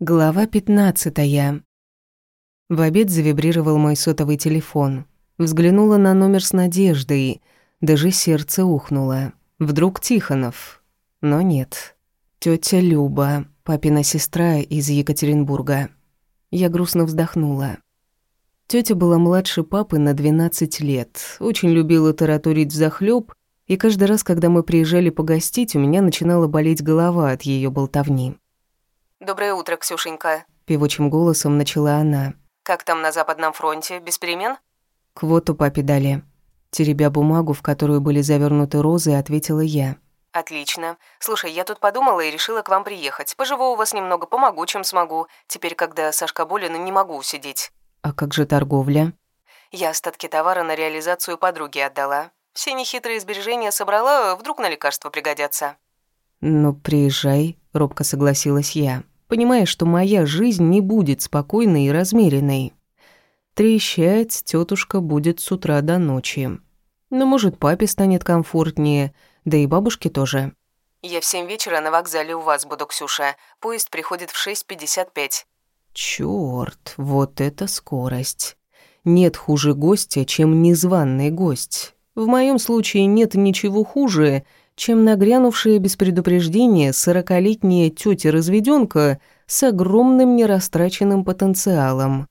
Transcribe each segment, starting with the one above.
Глава пятнадцатая. В обед завибрировал мой сотовый телефон. Взглянула на номер с надеждой. Даже сердце ухнуло. Вдруг Тихонов. Но нет. Тётя Люба, папина сестра из Екатеринбурга. Я грустно вздохнула. Тётя была младше папы на 12 лет, очень любила тараторить взахлёб, и каждый раз, когда мы приезжали погостить, у меня начинала болеть голова от её болтовни. «Доброе утро, Ксюшенька», — певучим голосом начала она. «Как там на Западном фронте? Без перемен?» «Квоту папе дали». Теребя бумагу, в которую были завернуты розы, ответила я. «Отлично. Слушай, я тут подумала и решила к вам приехать. Поживу у вас немного, помогу, чем смогу. Теперь, когда Сашка болен, не могу сидеть». «А как же торговля?» «Я остатки товара на реализацию подруги отдала. Все нехитрые сбережения собрала, вдруг на лекарства пригодятся». «Ну, приезжай», — робко согласилась я, понимая, что моя жизнь не будет спокойной и размеренной. Трещать тетушка будет с утра до ночи. Но, может, папе станет комфортнее, да и бабушке тоже. «Я в семь вечера на вокзале у вас буду, Ксюша. Поезд приходит в 6.55». Чёрт, вот это скорость. Нет хуже гостя, чем незваный гость. В моем случае нет ничего хуже, чем нагрянувшая без предупреждения сорокалетняя тётя-разведёнка с огромным нерастраченным потенциалом.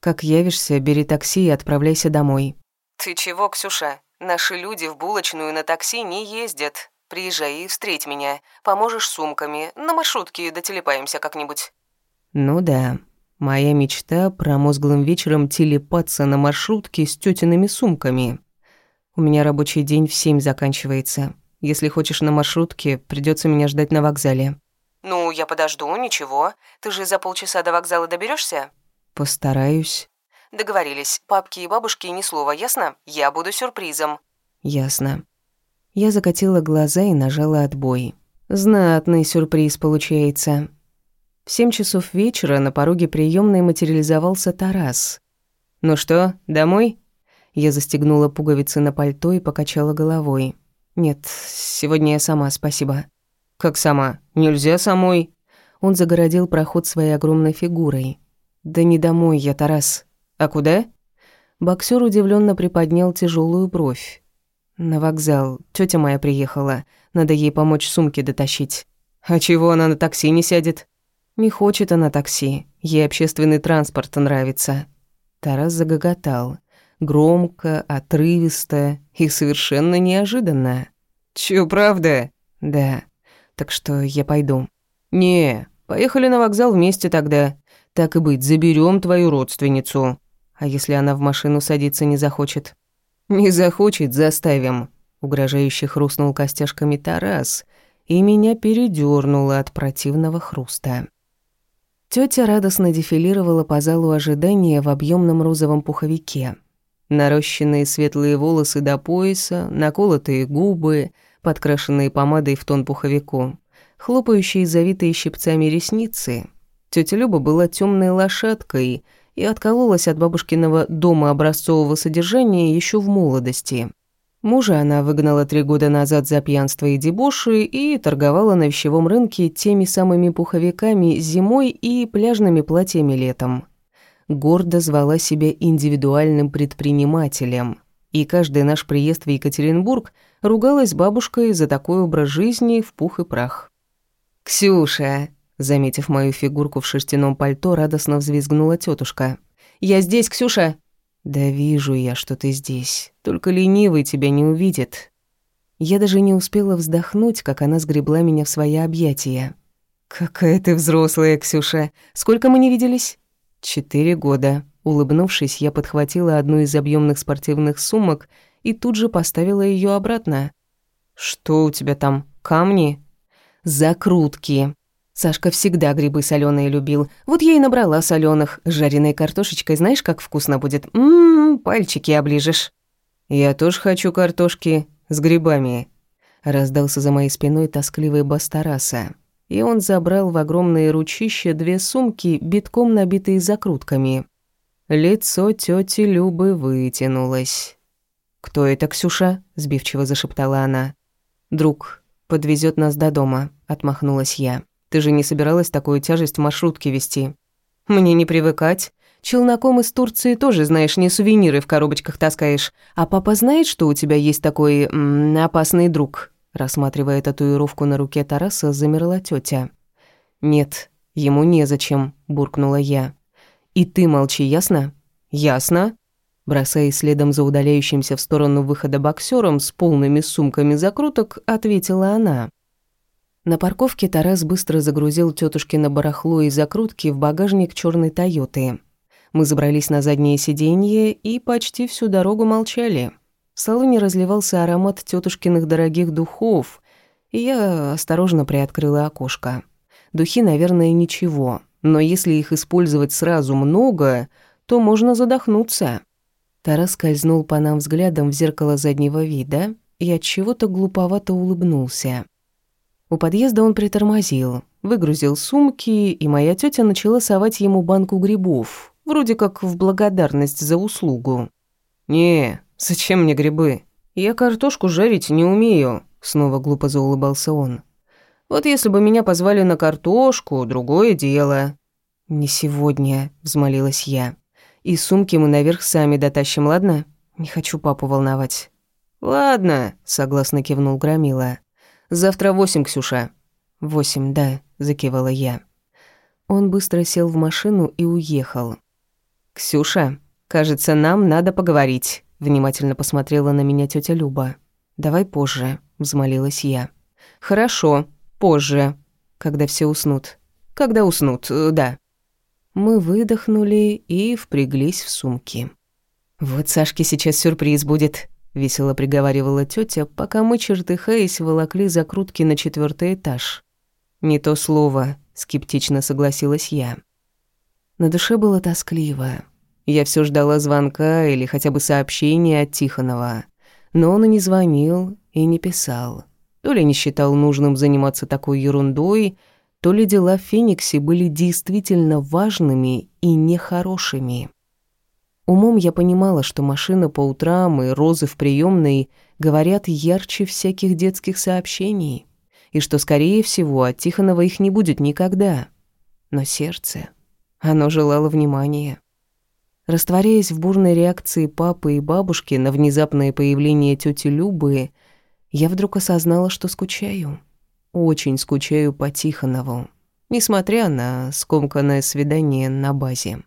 Как явишься, бери такси и отправляйся домой. «Ты чего, Ксюша? Наши люди в булочную на такси не ездят. Приезжай и встреть меня. Поможешь сумками. На маршрутке дотелепаемся как-нибудь». Ну да, моя мечта промозглым вечером телепаться на маршрутке с тётиными сумками. У меня рабочий день в семь заканчивается. Если хочешь на маршрутке, придется меня ждать на вокзале». «Ну, я подожду, ничего. Ты же за полчаса до вокзала доберешься? «Постараюсь». «Договорились. Папки и бабушки ни слова, ясно? Я буду сюрпризом». «Ясно». Я закатила глаза и нажала отбой. Знатный сюрприз получается. В семь часов вечера на пороге приемной материализовался Тарас. «Ну что, домой?» Я застегнула пуговицы на пальто и покачала головой. «Нет, сегодня я сама, спасибо». «Как сама? Нельзя самой?» Он загородил проход своей огромной фигурой. «Да не домой я, Тарас. А куда?» Боксер удивленно приподнял тяжелую бровь. «На вокзал. Тетя моя приехала. Надо ей помочь сумки дотащить». «А чего она на такси не сядет?» «Не хочет она такси. Ей общественный транспорт нравится». Тарас загоготал. Громко, отрывисто и совершенно неожиданно. «Чё, правда?» «Да. Так что я пойду». «Не, поехали на вокзал вместе тогда. Так и быть, заберем твою родственницу». «А если она в машину садиться не захочет?» «Не захочет, заставим», — угрожающе хрустнул костяшками Тарас, и меня передёрнуло от противного хруста. Тётя радостно дефилировала по залу ожидания в объёмном розовом пуховике. Нарощенные светлые волосы до пояса, наколотые губы, подкрашенные помадой в тон пуховику, хлопающие завитые щипцами ресницы. Тётя Люба была тёмной лошадкой и откололась от бабушкиного дома образцового содержания ещё в молодости. Мужа она выгнала три года назад за пьянство и дебоши и торговала на вещевом рынке теми самыми пуховиками зимой и пляжными платьями летом гордо звала себя индивидуальным предпринимателем, и каждый наш приезд в Екатеринбург ругалась бабушкой за такой образ жизни в пух и прах. «Ксюша!» Заметив мою фигурку в шерстяном пальто, радостно взвизгнула тетушка. «Я здесь, Ксюша!» «Да вижу я, что ты здесь. Только ленивый тебя не увидит». Я даже не успела вздохнуть, как она сгребла меня в свои объятия. «Какая ты взрослая, Ксюша! Сколько мы не виделись?» Четыре года. Улыбнувшись, я подхватила одну из объемных спортивных сумок и тут же поставила ее обратно. «Что у тебя там? Камни?» «Закрутки». Сашка всегда грибы соленые любил. Вот я и набрала соленых. С жареной картошечкой знаешь, как вкусно будет? Ммм, пальчики оближешь. «Я тоже хочу картошки с грибами», — раздался за моей спиной тоскливый бас Тараса и он забрал в огромные ручища две сумки, битком набитые закрутками. Лицо тети Любы вытянулось. «Кто это, Ксюша?» – сбивчиво зашептала она. «Друг, подвезет нас до дома», – отмахнулась я. Ты же не собиралась такую тяжесть в маршрутке вести. Мне не привыкать. Челноком из Турции тоже, знаешь, не сувениры в коробочках таскаешь. А папа знает, что у тебя есть такой м опасный друг?» Рассматривая татуировку на руке Тараса, замерла тетя. «Нет, ему незачем», — буркнула я. «И ты молчи, ясно?» «Ясно», бросаясь следом за удаляющимся в сторону выхода боксером с полными сумками закруток, ответила она. На парковке Тарас быстро загрузил тетушкино барахло и закрутки в багажник черной Тойоты. Мы забрались на заднее сиденье и почти всю дорогу молчали. В салоне разливался аромат тетушкиных дорогих духов, и я осторожно приоткрыла окошко. Духи, наверное, ничего, но если их использовать сразу много, то можно задохнуться. Тарас скользнул по нам взглядом в зеркало заднего вида и от чего-то глуповато улыбнулся. У подъезда он притормозил, выгрузил сумки, и моя тетя начала совать ему банку грибов, вроде как в благодарность за услугу. «Не, зачем мне грибы? Я картошку жарить не умею», — снова глупо заулыбался он. «Вот если бы меня позвали на картошку, другое дело». «Не сегодня», — взмолилась я. И сумки мы наверх сами дотащим, ладно? Не хочу папу волновать». «Ладно», — согласно кивнул Громила. «Завтра восемь, Ксюша». «Восемь, да», — закивала я. Он быстро сел в машину и уехал. «Ксюша, кажется, нам надо поговорить», — внимательно посмотрела на меня тетя Люба. «Давай позже», — взмолилась я. «Хорошо, позже, когда все уснут». «Когда уснут, э, да». Мы выдохнули и впряглись в сумки. «Вот Сашке сейчас сюрприз будет», — весело приговаривала тетя, пока мы, чертыхаясь, волокли закрутки на четвертый этаж. «Не то слово», — скептично согласилась я. На душе было тоскливо. Я все ждала звонка или хотя бы сообщения от Тихонова. Но он и не звонил, и не писал. То ли не считал нужным заниматься такой ерундой, то ли дела в Фениксе были действительно важными и нехорошими. Умом я понимала, что машина по утрам и розы в приемной говорят ярче всяких детских сообщений, и что, скорее всего, от Тихонова их не будет никогда. Но сердце, оно желало внимания. Растворяясь в бурной реакции папы и бабушки на внезапное появление тети Любы, я вдруг осознала, что скучаю. Очень скучаю по Тихонову, несмотря на скомканное свидание на базе.